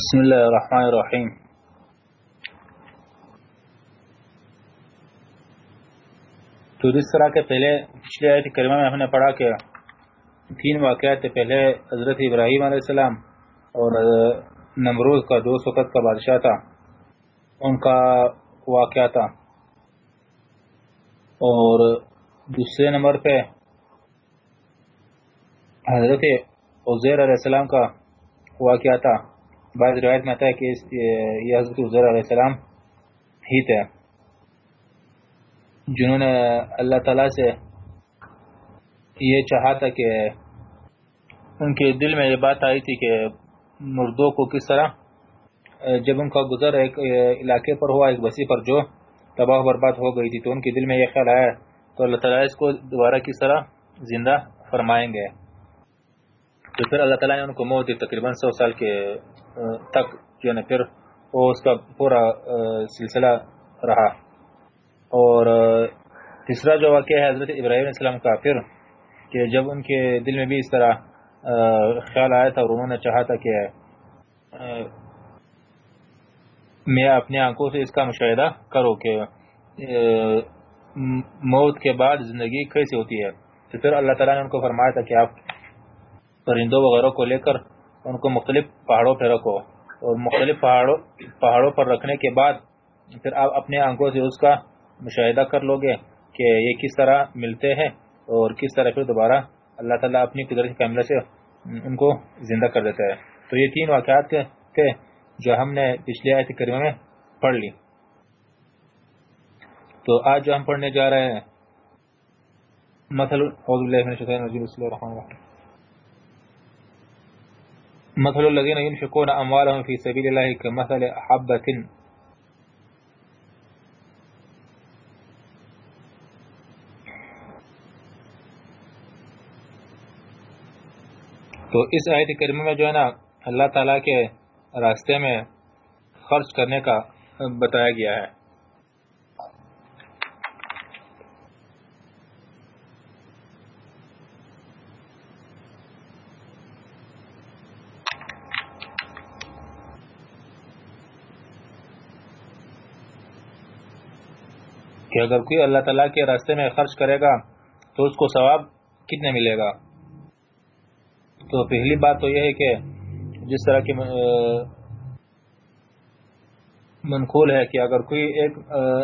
بسم اللہ الرحمن الرحیم تو جس طرح کے پہلے پچھلے آیت کریمہ میں ہم نے پڑھا کہ تین واقعات پہلے حضرت ابراہیم علیہ السلام اور نمروز کا جو وقت کا بادشاہ تھا، ان کا واقعہ تھا۔ اور دوسرے نمبر پہ حضرت عزیر علیہ السلام کا واقعہ تھا۔ بعض روایت میں آتا ہے کہ یہ حضرت عزیر علیہ السلام ہی تھے۔ جنہوں نے اللہ تعالیٰ سے یہ چاہا تھا کہ ان کے دل میں یہ بات آئی تھی کہ مردوں کو کس طرح، جب ان کا گزر ایک علاقے پر ہوا، ایک بسی پر جو تباہ برباد ہو گئی تھی، تو ان کے دل میں یہ خیال آیا، تو اللہ تعالیٰ اس کو دوبارہ کس طرح زندہ فرمائیں گے۔ تو پھر اللہ تعالیٰ نے ان کو موت دی تقریباً سو سال کے تک جو ہے پھر وہ اس کا پورا سلسلہ رہا۔ اور تیسرا جو واقعہ ہے حضرت ابراہیم علیہ السلام کا، پھر کہ جب ان کے دل میں بھی اس طرح خیال آیا تھا اور انہوں نے چاہا تھا کہ میں اپنے آنکھوں سے اس کا مشاہدہ کرو کہ موت کے بعد زندگی کیسے ہوتی ہے۔ تو پھر اللہ تعالیٰ نے ان کو فرمایا تھا کہ آپ پرندوں وغیرہ کو لے کر ان کو مختلف پہاڑوں پہ رکھو۔ اور مختلف پہاڑوں پہاڑوں پر رکھنے کے بعد پھر آپ اپنے آنکھوں سے اس کا مشاہدہ کر لو گے کہ یہ کس طرح ملتے ہیں اور کس طرح پھر دوبارہ اللہ تعالیٰ اپنی قدرت کیمرہ سے ان کو زندہ کر دیتا ہے۔ تو یہ تین واقعات تھے جو ہم نے پچھلے آیت کریمہ میں پڑھ لی۔ تو آج جو ہم پڑھنے جا رہے ہیں مثل اعوذ باللہ من الشیطان الرجیم، بسم اللہ الرحمن الرحیم۔ مثل الذين ينفقون اموالهم في سبيل الله كمثل حبة. تو اس آیت کریمہ میں جو ہے نا اللہ تعالیٰ کے راستے میں خرچ کرنے کا بتایا گیا ہے۔ کہ اگر کوئی اللہ تعالیٰ کے راستے میں خرچ کرے گا تو اس کو ثواب کتنے ملے گا؟ تو پہلی بات تو یہ ہے کہ جس طرح کی منقول ہے کہ اگر کوئی ایک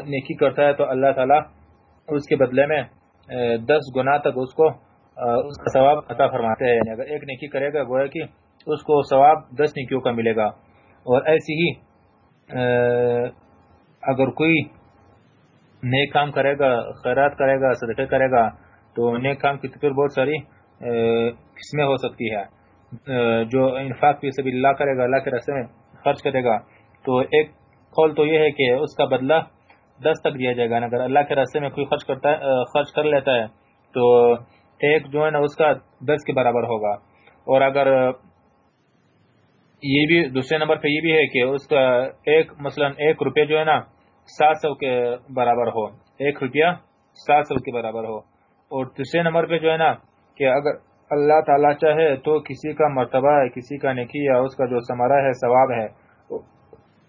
نیکی کرتا ہے تو اللہ تعالیٰ اس کے بدلے میں دس گنا تک اس کو اس کا ثواب عطا فرماتے ہیں۔ یعنی اگر ایک نیکی کرے گا، گویا کہ اس کو ثواب دس نیکیوں کا ملے گا۔ اور ایسی ہی اگر کوئی نیک کام کرے گا، خیرات کرے گا، صدقے کرے گا، تو نیک کام کی پھر بہت ساری قسمیں ہو سکتی ہے۔ جو انفاق فی سبیل اللہ کرے گا، اللہ کے رستے میں خرچ کرے گا، تو ایک قول تو یہ ہے کہ اس کا بدلہ دس تک دیا جائے گا۔ اگر اللہ کے راستے میں کوئی خرچ کرتا ہے خرچ کر لیتا ہے، تو ایک جو ہے نا، اس کا دس کے برابر ہوگا۔ اور اگر یہ بھی، دوسرے نمبر پہ یہ بھی ہے کہ اس کا ایک، مثلا ایک روپے جو ہے نا سات سو کے برابر ہو، ایک روپیہ سات سو کے برابر ہو۔ اور تیسرے نمبر پہ جو ہے نا، کہ اگر اللہ تعالیٰ چاہے تو کسی کا مرتبہ ہے، کسی کا نیکی یا اس کا جو سمارا ہے، ثواب ہے،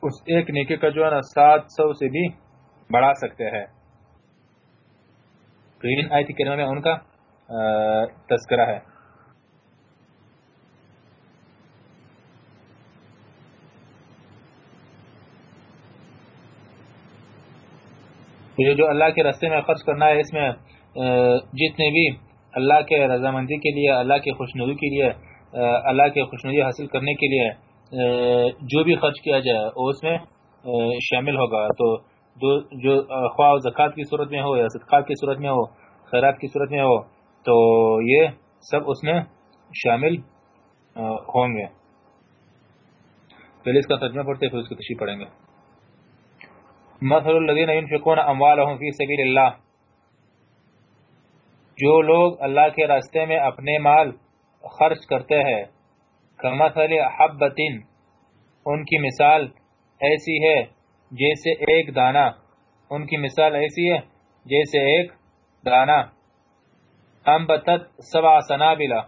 اس ایک نیکی کا جو ہے نا سات سو سے بھی بڑھا سکتے ہیں۔ تو ان آیت میں ان کا تذکرہ ہے۔ یہ جو اللہ کے رستے میں خرچ کرنا ہے، اس میں جتنے بھی اللہ کے رضامندی کے لیے، اللہ کے خوشنودی کے لیے اللہ کے خوشنودی حاصل کرنے کے لیے جو بھی خرچ کیا جائے، اس میں شامل ہوگا۔ تو جو خواہ زکوٰۃ کی صورت میں ہو یا صدقات کی صورت میں ہو، خیرات کی صورت میں ہو، تو یہ سب اس میں شامل ہوں گے۔ پہلے اس کا ترجمہ پڑھتے پھر اس کی تشریح پڑھیں گے۔ مثل الذین ينفقون اموالهم فی سبیل اللہ۔ جو لوگ اللہ کے راستے میں اپنے مال خرچ کرتے ہیں، کمثل حبت ان کی مثال ایسی ہے جیسے ایک دانہ۔ ان کی مثال ایسی ہے جیسے ایک دانہ۔ انبتت سبع سنابلہ۔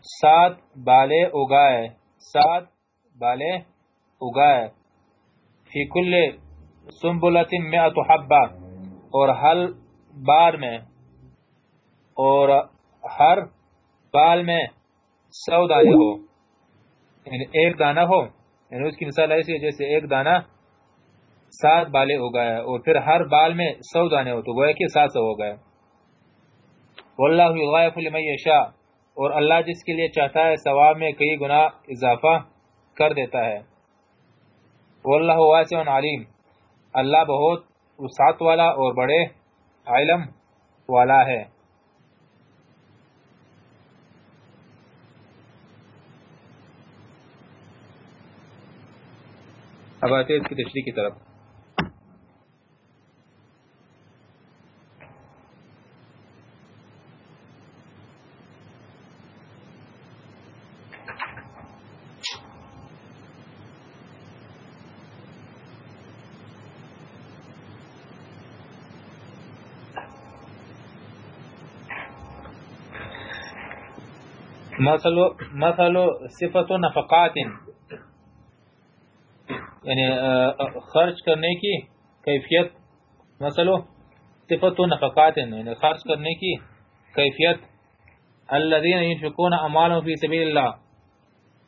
سات بالے اگائے۔ سات بالے اگائے۔ فی کل سنبلت مئت حبہ، اور ہر بار میں، اور ہر بال میں سو دانے ہو۔ یعنی ایک دانہ ہو۔ یعنی اس کی مثال ایسی ہے جیسے ایک دانہ سات بالے ہو اگائے اور پھر ہر بال میں سو دانے ہو، تو گویا کہ سات سو ہو گئے۔ واللہ یغائف لمن یشاء، اور اللہ جس کے لیے چاہتا ہے ثواب میں کئی گنا اضافہ کر دیتا ہے۔ واللہ واسع علیم۔ اللہ بہت وسعت والا اور بڑے علم والا ہے۔ اب آتے اس کی تشریح کی طرف۔ مثل صفت و نفقات. یعنی خرچ کرنے کی کیفیت، مثل صفت و نفقات. یعنی خرچ کرنے کی کیفیت. الذين ينفقون اموالهم في سبيل اللہ.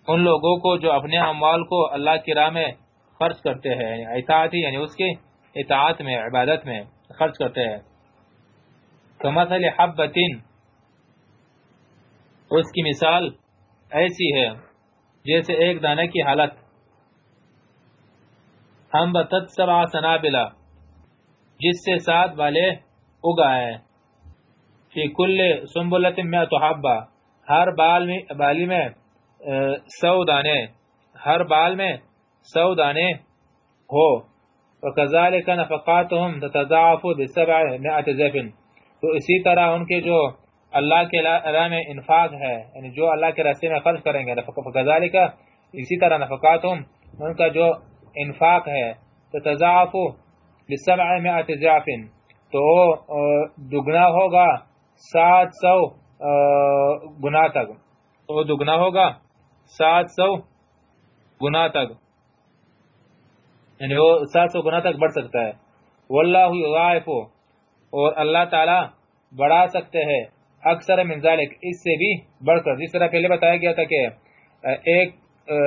ان لوگوں کو جو اپنے اموال کو اللہ کی راہ میں خرچ کرتے ہیں یعنی اطاعت یعنی اس کے اطاعت میں، عبادت میں خرچ کرتے ہیں. کمثل حبۃ اس کی مثال ایسی ہے جیسے ایک دانے کی حالت۔ ہم بتت سبع سنابلہ جس سے سات بالے اگائے۔ فی کل سنبلت میں تحبہ ہر بال میں بالی میں سو دانے۔ ہر بال میں سو دانے ہو۔ وکذالک نفقاتهم تتضاعف بسبع مئات زفن تو اسی طرح ان کے جو اللہ کے راہ میں انفاق ہے یعنی جو اللہ کے راستے میں خرچ کریں گے کا اسی طرح نفقات ان کا جو انفاق ہے تو تضاف میں تو دگنا ہوگا سات سو گنا تک۔ تو دگنا ہوگا سات سو گنا تک۔ یعنی وہ سات سو گنا تک بڑھ سکتا ہے۔ واللہ اور اللہ تعالی بڑھا سکتے ہیں۔ اکثر من ذالک اس سے بھی بڑھ کر۔ جس طرح پہلے بتایا گیا تھا کہ ایک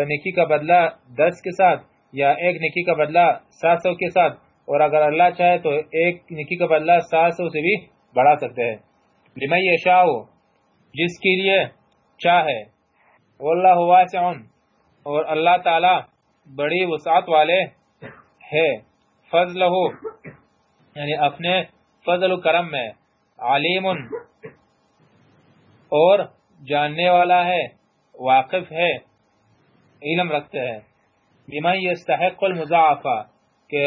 نکی کا بدلہ دس کے ساتھ یا ایک نکی کا بدلہ سات سو کے ساتھ، اور اگر اللہ چاہے تو ایک نکی کا بدلہ سات سو سے بھی بڑھا سکتے ہیں۔ لمن یشاء، جس کے لیے چاہے۔ واللہ واسع، اور اللہ تعالی بڑی وسعت والے ہے فضلہ یعنی اپنے فضل و کرم میں، علیم اور جاننے والا ہے، واقف ہے، علم رکھتے ہیں۔ بمن یستحق المضاعفہ، کہ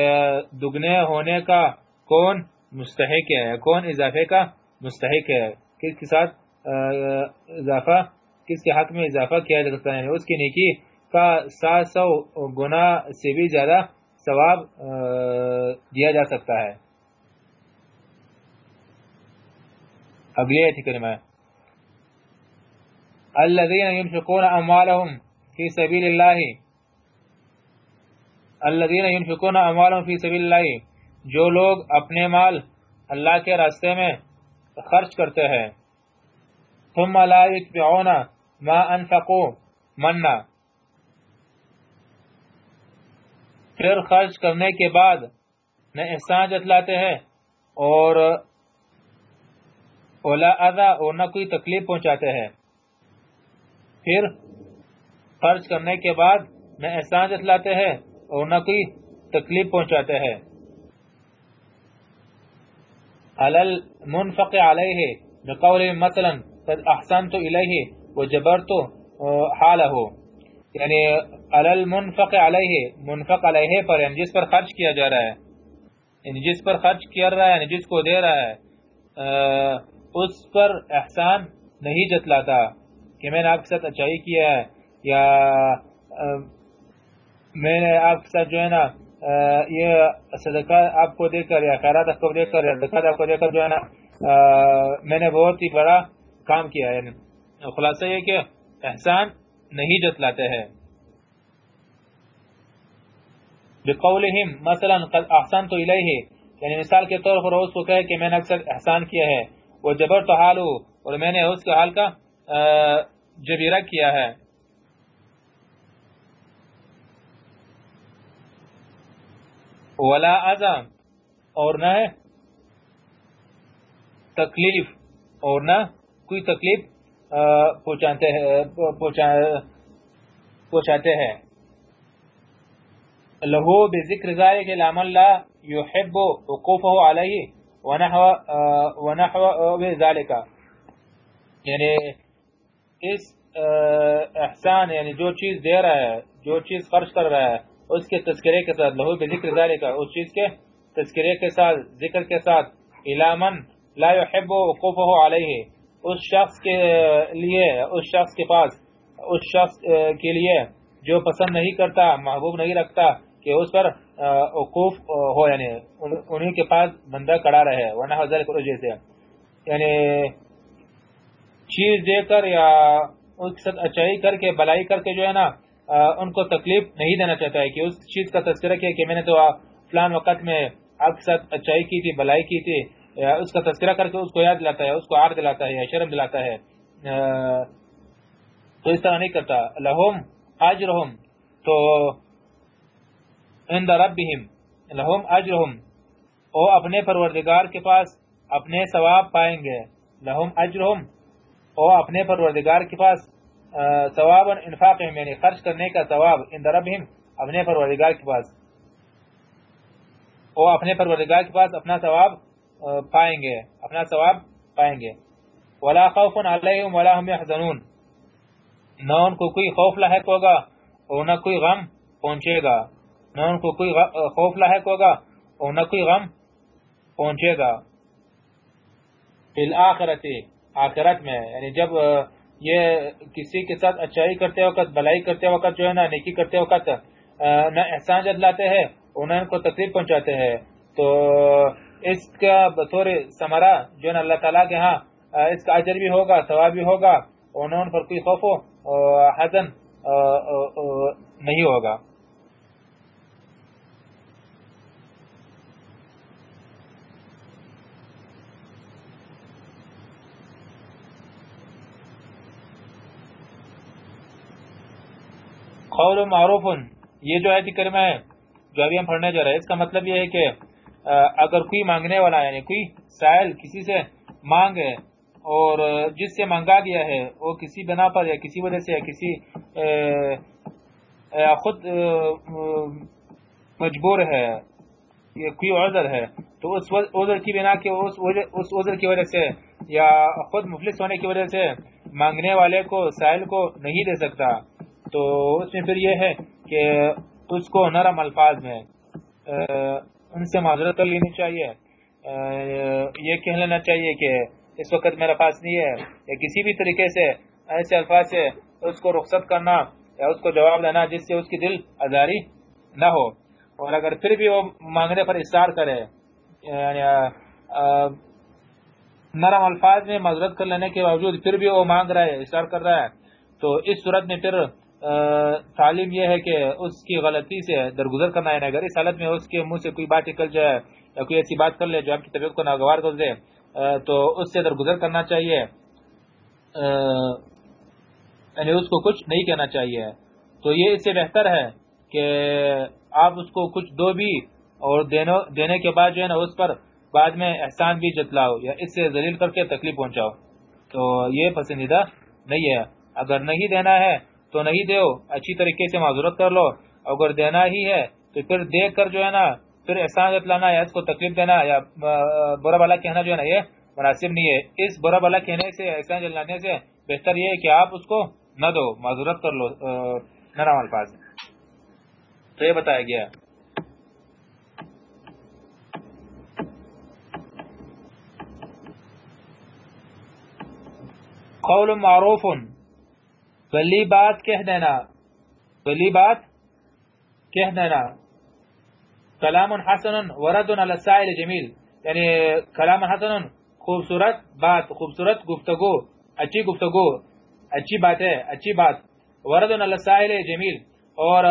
دگنے ہونے کا کون مستحق ہے، کون اضافے کا مستحق ہے، کس کے ساتھ اضافہ، کس کے حق میں اضافہ کیا جا سکتا ہے، اس کی نیکی کا سات سو گنا سے بھی زیادہ ثواب دیا جا سکتا ہے۔ اگلی ایتی کریمہ ہے جی الذين ينفقون اموالهم في سبيل الله. الذين ينفقون اموالهم في سبيل الله. جو لوگ اپنے مال اللہ کے راستے میں خرچ کرتے ہیں. ثم لا يتبعون ما انفقوا منا. پھر خرچ کرنے کے بعد نہ احسان جتلاتے ہیں اور اولا اذا اور نہ کوئی تکلیف پہنچاتے ہیں. پھر خرچ کرنے کے بعد نہ احسان جتلاتے ہیں اور نہ کوئی تکلیف پہنچاتے ہیں۔ علل منفق علیہ بقول مثلا، قد احسنت الیہ وجبرت حالہ۔ یعنی علل منفق علیہ منفق علیہ پر یعنی جس پر خرچ کیا جا رہا ہے۔ یعنی جس پر خرچ کیا رہا ہے یعنی جس کو دے رہا ہے اس پر احسان نہیں جتلاتا۔ کہ میں نے آپ کے ساتھ اچھائی کیا ہے، یا میں نے آپ کے ساتھ جو ہے نا یہ صدقہ آپ کو دے کر، یا خیرات آپ کو دے کر، یا زکات آپ کو دے کر جو ہے نا میں نے بہت ہی بڑا کام کیا ہے۔ یعنی خلاصہ یہ کہ احسان نہیں جتلاتے ہیں۔ بقولہم، مثلا قد احسان تو الیہ یعنی مثال کے طور پر اس کو کہے کہ میں نے اکثر احسان کیا ہے۔ وہ جبر تو حالو، اور میں نے اس کے حال کا جبیرہ کیا ہے۔ ولا ازم اور نہ تکلیف اور نہ کوئی تکلیف پہنچاتے ہیں پہنچاتے ہیں۔ لہو بذکر ذالک العمل لا يحب وقوفه علیہ ونحو ونحو ذالک یعنی اس احسان یعنی جو چیز دے رہا ہے، جو چیز خرچ کر رہا ہے، اس کے تذکرے کے ساتھ، لہو بذکر ذالک، اس چیز کے تذکرے کے ساتھ، ذکر کے ساتھ الامن لا يحب وقوفه علیہ اس شخص کے لیے، اس شخص کے پاس، اس شخص کے لیے جو پسند نہیں کرتا، محبوب نہیں رکھتا، کہ اس پر وقوف ہو یعنی انہی کے پاس بندہ کڑا رہے ورنہ حضر کرو جیسے یعنی چیز دے کر یا اس کے ساتھ اچھائی کر کے، بلائی کر کے جو ہے نا ان کو تکلیف نہیں دینا چاہتا ہے کہ اس چیز کا تذکرہ کیا کہ میں نے تو فلان وقت میں آپ کے ساتھ اچھائی کی تھی، بلائی کی تھی اس کا تذکرہ کر کے اس کو یاد دلاتا ہے، اس کو آر دلاتا ہے یا شرم دلاتا ہے۔ تو اس طرح نہیں کرتا۔ لہم اجرہم تو عند ربہم لہم اجرہم او اپنے پروردگار کے پاس اپنے ثواب پائیں گے۔ لہم اجرہم او اپنے پروردگار کے پاس ثواب انفاق یعنی خرچ کرنے کا ثواب ان دربہم اپنے پروردگار کے پاس۔ وہ اپنے پروردگار کے پاس اپنا ثواب پائیں گے، اپنا ثواب پائیں گے۔ ولا خوف علیہم ولا هم يحزنون نہ ان کو کوئی خوف لاحق ہوگا اور نہ کوئی غم پہنچے گا۔ نہ ان کو کوئی خوف لاحق ہوگا اور نہ کوئی غم پہنچے گا۔ فی الاخرت آخرت میں یعنی جب یہ کسی کے ساتھ اچھائی کرتے وقت، بلائی کرتے وقت جو ہے نا، نیکی کرتے وقت نہ احسان جدلاتے ہیں، انہیں ان کو تکلیف پہنچاتے ہیں۔ تو اس کا بطور سمرا جو ہے نا، اللہ تعالیٰ کے ہاں اس کا اجر بھی ہوگا، ثواب بھی ہوگا، انہوں پر کوئی خوف و حزن نہیں ہوگا۔ قول معروف یہ جو آیت کریمہ ہے جی جو ابھی ہم پڑھنے جا رہے ہیں، اس کا مطلب یہ ہے کہ اگر کوئی مانگنے والا یعنی کوئی سائل کسی سے مانگے اور جس سے مانگا گیا ہے، وہ کسی بنا پر یا کسی وجہ سے یا کسی خود مجبور ہے، یا کوئی عذر ہے، تو اس عذر کی بنا کے اس عذر کی وجہ سے یا خود مفلس ہونے کی وجہ سے مانگنے والے کو، سائل کو نہیں دے سکتا۔ تو اس میں پھر یہ ہے کہ اس کو نرم الفاظ میں ان سے معذرت کر لینی چاہیے۔ یہ کہہ لینا چاہیے کہ اس وقت میرا پاس نہیں ہے، یا کسی بھی طریقے سے ایسے الفاظ سے اس کو رخصت کرنا یا اس کو جواب دینا جس سے اس کی دل ازاری نہ ہو۔ اور اگر پھر بھی وہ مانگنے پر اصرار کرے یعنی نرم الفاظ میں معذرت کر لینے کے باوجود پھر بھی وہ مانگ رہا ہے، اصرار کر رہا ہے، تو اس صورت میں پھر تعلیم یہ ہے کہ اس کی غلطی سے درگزر کرنا ہے۔ اگر اس حالت میں اس کے منہ سے کوئی بات نکل جائے یا کوئی ایسی بات کر لے جو آپ کی طبیعت کو ناگوار کر دے تو اس سے درگزر کرنا چاہیے۔ یعنی اس کو کچھ نہیں کہنا چاہیے۔ تو یہ اس سے بہتر ہے کہ آپ اس کو کچھ دو بھی اور دینے کے بعد جو ہے نا اس پر بعد میں احسان بھی جتلاؤ یا اس سے ذلیل کر کے تکلیف پہنچاؤ۔ تو یہ پسندیدہ نہیں ہے۔ اگر نہیں دینا ہے تو نہیں دیو، اچھی طریقے سے معذورت کر لو۔ اگر دینا ہی ہے، تو پھر دیکھ کر جو ہے نا، پھر احسان جتلانا یا اس کو تکلیف دینا، یا برا بلا کہنا جو ہے نا، یہ مناسب نہیں ہے۔ اس برا بلا کہنے سے، احسان جلانے سے بہتر یہ ہے کہ آپ اس کو نہ دو، معذورت کر لو نرم الفاظ۔ تو یہ بتایا گیا۔ قول معروف۔ بلی بات کہہ دینا بلی بات کہہ دینا۔ کلام حسن ورد السائل جمیل یعنی کلام حسن خوبصورت بات، خوبصورت گفتگو، اچھی گفتگو، اچھی بات ہے، اچھی بات۔ ورد السائل جمیل اور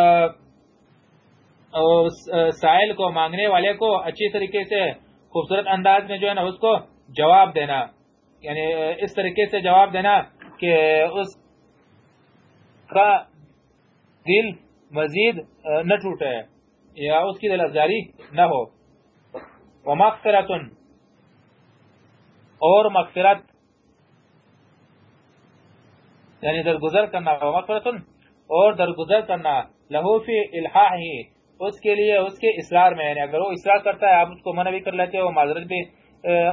سائل کو، مانگنے والے کو اچھی طریقے سے خوبصورت انداز میں جو ہے نا، اس کو جواب دینا۔ یعنی اس طریقے سے جواب دینا کہ اس کا دل مزید نہ ٹوٹے یا اس کی دل افزاری نہ ہو۔ ومغفرت اور مغفرت یعنی درگزر کرنا ومغفرت اور درگزر کرنا، لہو فی الحاح ہی اس کے لیے، اس کے اصرار میں یعنی اگر وہ اصرار کرتا ہے، آپ اس کو منع بھی کر لیتے ہو، معذرت بھی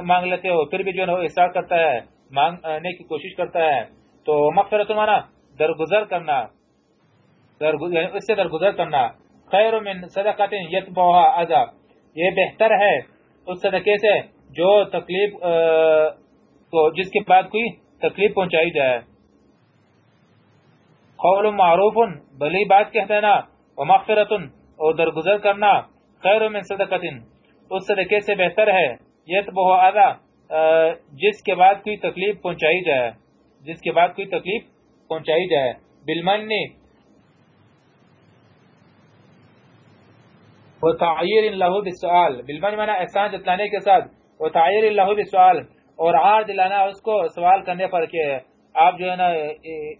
مانگ لیتے ہو، پھر بھی جو ہے وہ اصرار کرتا ہے، مانگنے کی کوشش کرتا ہے، تو مغفرت مانا درگزر کرنا یعنی اس سے درگزر کرنا، خیر من صدقات یتبعها اذا یہ بہتر ہے اس صدقے سے جو تکلیف کو جس کے بعد کوئی تکلیف پہنچائی جائے۔ قول معروف بلی بات کہہ دینا ومغفرت اور درگزر کرنا، خیر من صدقات اس صدقے سے بہتر ہے یتبعها اذا جس کے بعد کوئی تکلیف پہنچائی جائے، جس کے بعد کوئی تکلیف پہنچائی جائے۔ بالمن۔ وتعیر له بالسؤال۔ بالمن معنی احسان جتلانے کے ساتھ۔ وتعیر له بالسؤال۔ اور عار دلانا اس کو سوال کرنے پر کہ آپ جو ہے نا،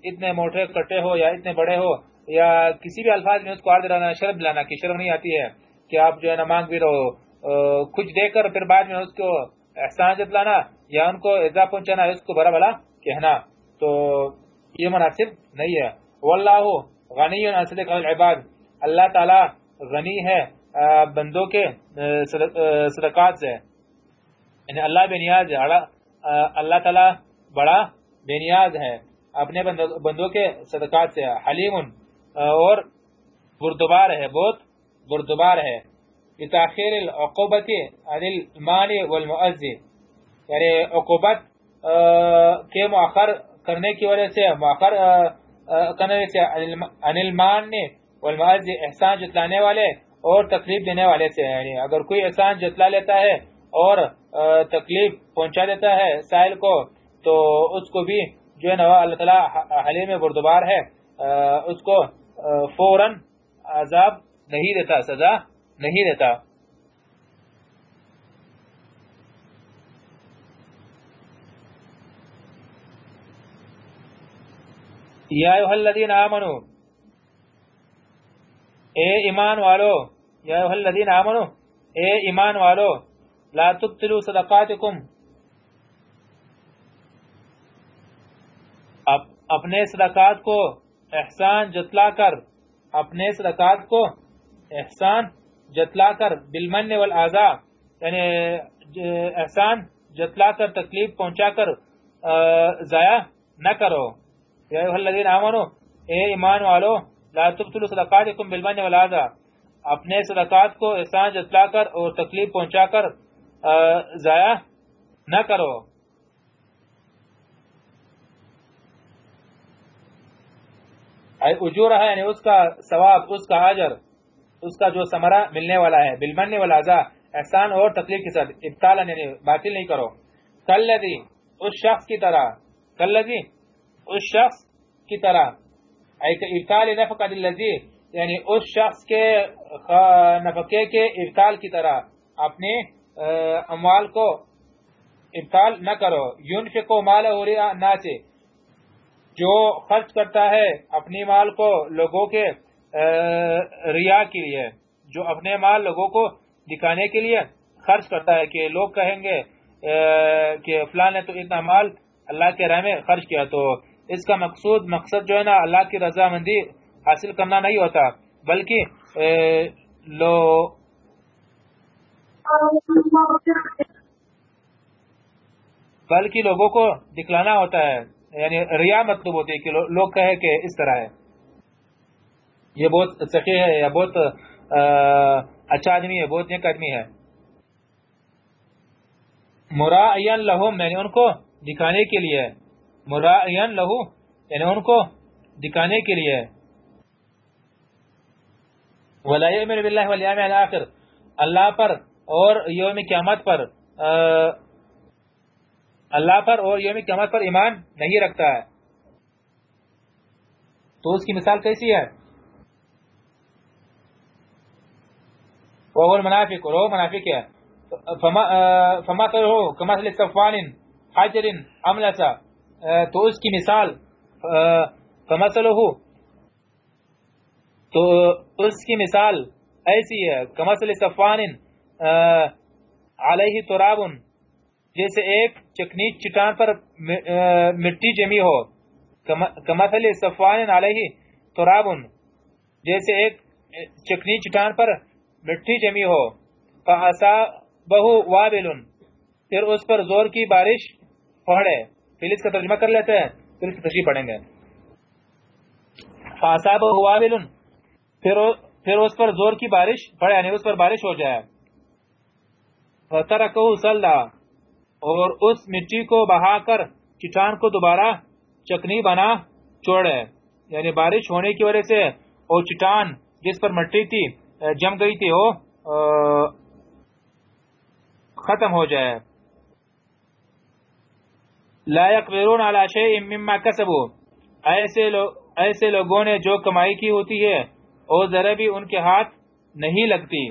اتنے موٹے کٹے ہو یا اتنے بڑے ہو یا کسی بھی الفاظ میں اس کو عار دلانا، شرم دلانا، کی شرم نہیں آتی ہے کہ آپ جو ہے نا مانگ بھی رہو۔ کچھ دے کر پھر بعد میں اس کو احسان جتلانا یا ان کو اضافہ پہنچانا، اس کو بڑا بڑا کہنا۔ تو یہ مناسب نہیں ہے۔ واللہ غنی صدق العباد۔ اللہ تعالی غنی ہے بندوں کے صدقات سے۔ یعنی اللہ بے نیاز ہے اللہ تعالی بڑا بے نیاز ہے۔ اپنے بندوں کے صدقات سے۔ حلیم اور بردبار ہے، بہت بردبار ہے۔ بتاخیر العقوبت عن المال والمؤذی یعنی عقوبت کے مؤخر کرنے کی وجہ سے مؤخر کرنے سے عن المان والمؤذی احسان جتلانے والے اور تکلیف دینے والے سے یعنی اگر کوئی احسان جتلا لیتا ہے اور تکلیف پہنچا دیتا ہے سائل کو، تو اس کو بھی جو ہے نا اللہ تعالی حلیم بردبار ہے۔ اس کو فوراً عذاب نہیں دیتا، سزا نہیں دیتا۔ یا ایوہ الذین آمنو اے ایمان والو یا ایوہ الذین آمنو اے ایمان والو، لا تبتلو صدقاتکم اپنے صدقات کو احسان جتلا کر، اپنے صدقات کو احسان جتلا کر، بالمن والآزا یعنی احسان جتلا کر، تکلیف پہنچا کر ضائع نہ کرو۔ یا ایوہ الذین آمنو اے ایمان والو، لا تبتلو صدقاتکم بالمن اپنے صدقات کو احسان جتلا کر اور تکلیف پہنچا کر ضائع نہ کرو۔ اجور ہے یعنی اس کا ثواب، اس کا حاجر اس کا جو سمرہ ملنے والا ہے، بالمن والعزا احسان اور تکلیف کے ساتھ ابتالا یعنی باطل نہیں کرو۔ کلذی اس شخص کی طرح کلذی اس شخص کی طرح۔ ابتال نفقہ یعنی اس شخص کے نفقے کے ابتال کی طرح اپنے اموال کو ابتال نہ کرو۔ ينفقو مالہ رئا ناسے جو خرچ کرتا ہے اپنی مال کو لوگوں کے ریا کے لیے، جو اپنے مال لوگوں کو دکھانے کے لیے خرچ کرتا ہے کہ لوگ کہیں گے کہ فلاں نے تو اتنا مال اللہ کے راہ میں خرچ کیا تو اس کا مقصود مقصد جو ہے نا اللہ کی رضا مندی حاصل کرنا نہیں ہوتا، بلکہ لو بلکہ لوگوں کو دکھلانا ہوتا ہے یعنی ریا مطلب ہوتی ہے کہ لوگ کہے کہ اس طرح ہے۔ یہ بہت سخی ہے، یا بہت اچھا آدمی ہے، بہت نیک آدمی ہے۔ مرائین لہو میں یعنی نے ان کو دکھانے کے لیے۔ مرائین لہو یعنی ان کو دکھانے کے لیے۔ ولا یؤمن بالله والیوم الاخر اللہ پر اور یوم قیامت پر اللہ پر اور یوم قیامت پر ایمان نہیں رکھتا ہے۔ تو اس کی مثال کیسی ہے؟ وہ منافق اور وہ منافق ہے۔ فما فما ہو کمثل صفوان حجر املسا تو اس کی مثال فمثل ہو تو اس کی مثال ایسی ہے، کمثل صفوان علیہ تراب، جیسے ایک چکنی چٹان پر مٹی جمی ہو کمثل صفوان علیہ تراب، جیسے ایک چکنی چٹان پر مٹی جمی ہو فاسا بہو وابل، پھر اس پر زور کی بارش پڑے پھر اس کا ترجمہ کر لیتے ہیں، پھر اس کی تشریح پڑھیں گے۔ فَأَصَابَهُ وَابِلٌ پھر پھر اس پر زور کی بارش پڑے یعنی اس پر بارش ہو جائے۔ فَتَرَكَهُ سَلَّا اور اس مٹی کو بہا کر چٹان کو دوبارہ چکنی بنا چھوڑے یعنی بارش ہونے کی وجہ سے، اور چٹان جس پر مٹی تھی، جم گئی تھی، وہ ختم ہو جائے۔ لا يقبرون على شيء مما كسبوا۔ ایسے لو، ایسے لوگوں نے جو کمائی کی ہوتی ہے اور ذرا بھی ان کے ہاتھ نہیں لگتی۔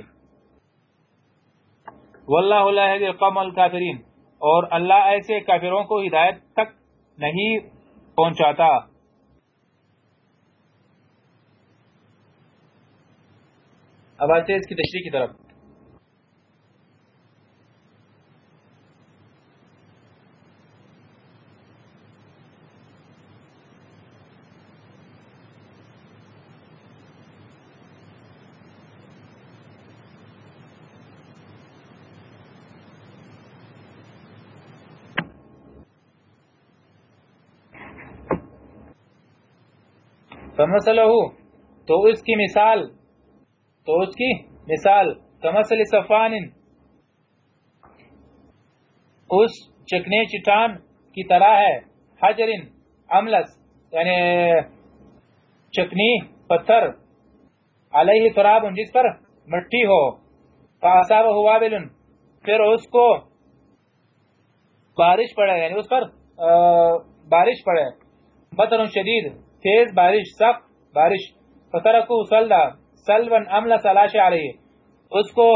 واللہ لا يهدي القوم الكافرين اور اللہ ایسے کافروں کو ہدایت تک نہیں پہنچاتا۔ اب آتے ہیں اس کی تشریح کی طرف۔ فمثلہ تو اس کی مثال، تو اس کی مثال کمثل صفان، اس چکنے چٹان کی طرح ہے، حجر، املس یعنی چکنی پتھر، علیہ تراب جس پر مٹی ہو فاصاب ہوا بلن پھر اس کو بارش پڑے یعنی اس پر بارش پڑے بطر شدید تیز بارش، سخت بارش۔ فترکو سلدا سلون عمل سلاش علیہ اس کو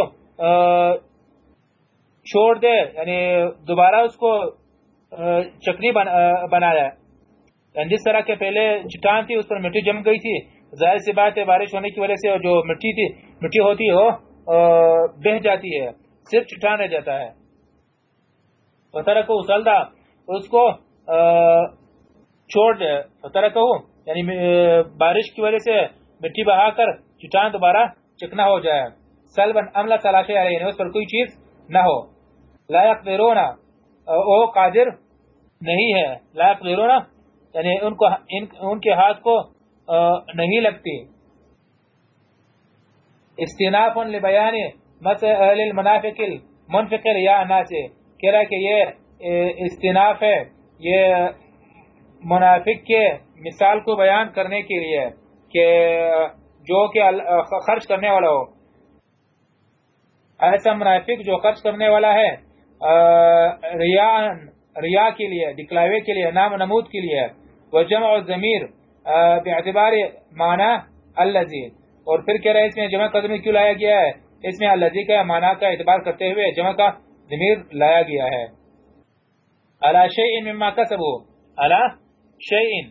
چھوڑ دے یعنی دوبارہ اس کو چکنی بنایا۔ یعنی جس طرح کے پہلے چٹان تھی، اس پر مٹی جم گئی تھی۔ ظاہر سی بات ہے، بارش ہونے کی وجہ سے جو مٹی تھی، مٹی ہوتی ہو بہ جاتی ہے۔ صرف چٹان رہ جاتا ہے۔ فترکو سلدا اس کو چھوڑ دے۔ پتھر فترکو یعنی بارش کی وجہ سے مٹی بہا کر چٹان دوبارہ چکنا ہو جائے۔ سلبن عملہ تلاشے یعنی اس پر کوئی چیز نہ ہو۔ لائق بیرونا او قادر نہیں ہے۔ لائق بیرونا یعنی ان کو، ان کے ہاتھ کو نہیں لگتی۔ استناف لبیان مسئل المنافق المنفق یا ناسے کہہ رہا کہ یہ استناف ہے۔ یہ منافق کے مثال کو بیان کرنے کے لیے کہ جو کہ خرچ کرنے والا ہو۔ ایسا منافق جو خرچ کرنے والا ہے ریا ریا کے لیے دکھلاوے کے لیے، نام نمود کے لیے۔ وہ جمع ضمیر باعتبار معنی الزی اور پھر کہہ رہے اس میں جمع قدر میں کیوں لایا گیا ہے؟ اس میں الزی کا معنی کا اعتبار کرتے ہوئے جمع کا ضمیر لایا گیا ہے۔ علا شیء مما کسبو علا شیئن.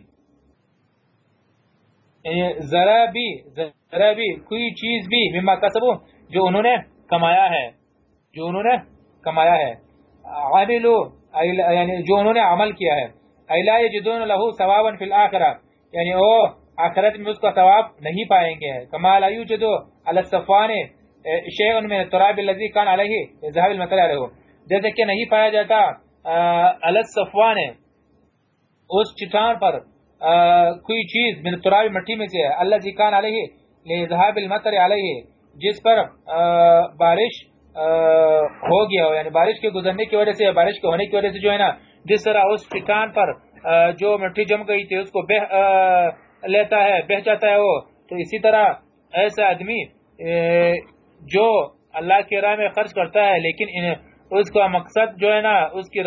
یعنی ذرا بھی ذرا بھی، کوئی چیز بھی مما کسبو جو انہوں نے کمایا ہے، جو انہوں نے کمایا ہے. عاملو یعنی جو انہوں نے عمل کیا ہے. ای یجدون له ثوابا فی الاخرہ. یعنی او، آخرت میں اس کا ثواب نہیں پائیں گے. کما لا یوجد علی الصفوان شیء من التراب الذي كان عليه ذهب المثل عليه جیسے کہ نہیں پایا جاتا علی الصفوان اس چٹان پر کوئی چیز من التراب مٹی میں سے الذي كان جی عليه لذهاب المطر عليه جس پر بارش ہو گیا ہو یعنی بارش کے گزرنے کی وجہ سے بارش کے ہونے کی وجہ سے جو ہے نا، جس طرح اس ٹھکان پر جو مٹی جم گئی تھی، اس کو بہ لیتا ہے، بہ جاتا ہے وہ، تو اسی طرح ایسا آدمی جو اللہ کی راہ میں خرچ کرتا ہے، لیکن اس کا مقصد جو ہے نا، اس کی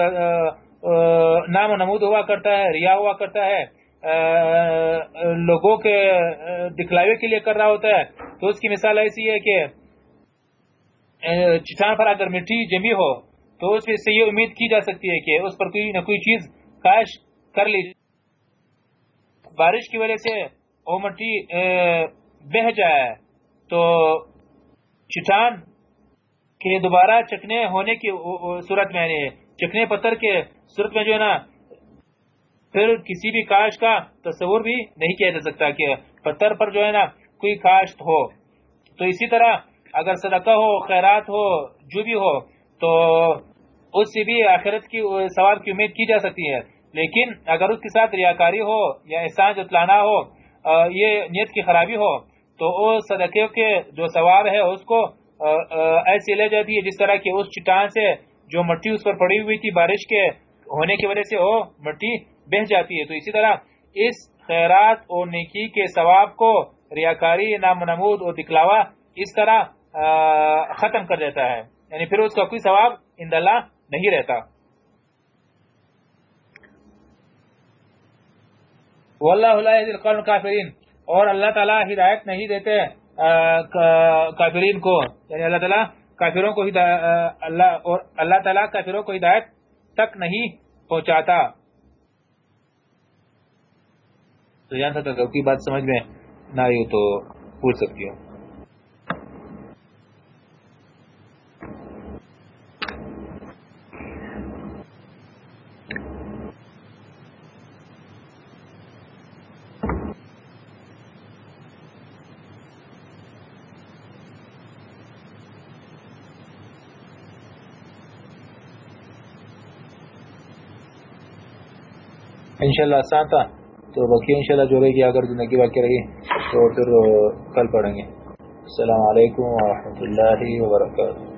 نام و نمود ہوا کرتا ہے، ریا ہوا کرتا ہے لوگوں کے دکھلاوے کے لیے کر رہا ہوتا ہے۔ تو اس کی مثال ایسی ہے کہ چٹان پر اگر مٹی جمی ہو، تو اس سے یہ امید کی جا سکتی ہے کہ اس پر کوئی نہ کوئی چیز کاش کر لی بارش کی وجہ سے وہ مٹی بہ جائے۔ تو چٹان کے دوبارہ چکنے ہونے کی صورت میں یعنی چکنے پتھر کے صورت میں جو ہے نا، پھر کسی بھی کاشت کا تصور بھی نہیں کیا جا سکتا کہ پتھر پر جو ہے نا کوئی کاشت ہو۔ تو اسی طرح اگر صدقہ ہو، خیرات ہو، جو بھی ہو، تو اس سے بھی آخرت کی ثواب کی امید کی جا سکتی ہے۔ لیکن اگر اس کے ساتھ ریاکاری ہو یا احسان جتلانا ہو یہ نیت کی خرابی ہو، تو اس صدقے کے جو ثواب ہے، اس کو ایسے لے جاتی ہے جس طرح کہ اس چٹان سے جو مٹی اس پر پڑی ہوئی تھی بارش کے ہونے کی وجہ سے وہ مٹی بہ جاتی ہے۔ تو اسی طرح اس خیرات اور نیکی کے ثواب کو ریاکاری نام نمود اور دکھلاوا اس طرح ختم کر دیتا ہے۔ یعنی پھر اس کا کوئی ثواب اند اللہ نہیں رہتا۔ واللہ کافرین اور اللہ تعالیٰ ہدایت نہیں دیتے کافرین کو۔ یعنی اللہ تعالیٰ کافروں کو اللہ اور اللہ تعالیٰ کافروں کو ہدایت تک نہیں پہنچاتا۔ تو جان سکتا کی بات سمجھ میں نہ آئی تو پوچھ سکتی ہوں۔ انشاءاللہ آسان تھا۔ تو باقی انشاءاللہ جو رہے گی، اگر زندگی باقی رہی تو پھر کل پڑھیں گے۔ السلام علیکم ورحمۃ اللہ وبرکاتہ۔